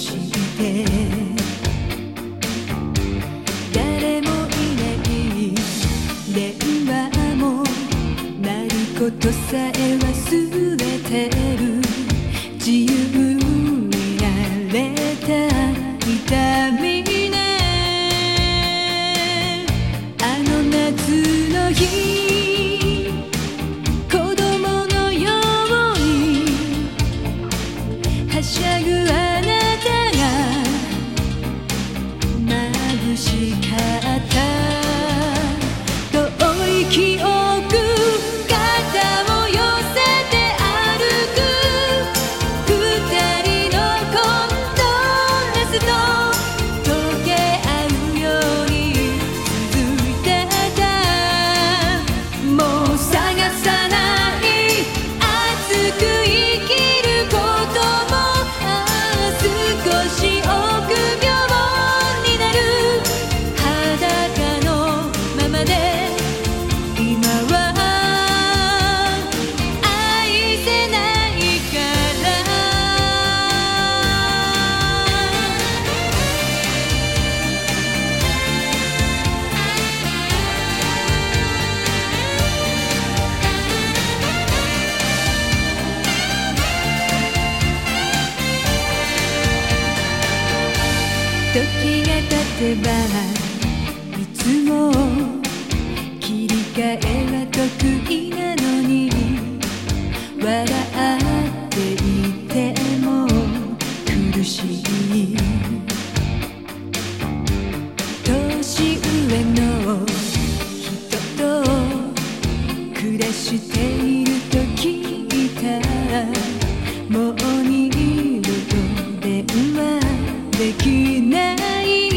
して。誰もいない。電話も鳴ることさえ忘れてる。自由。が経てばいつも切り替えは得意なのに笑っていても苦しい年上の人と暮らしていると聞いたもう二度と電話できない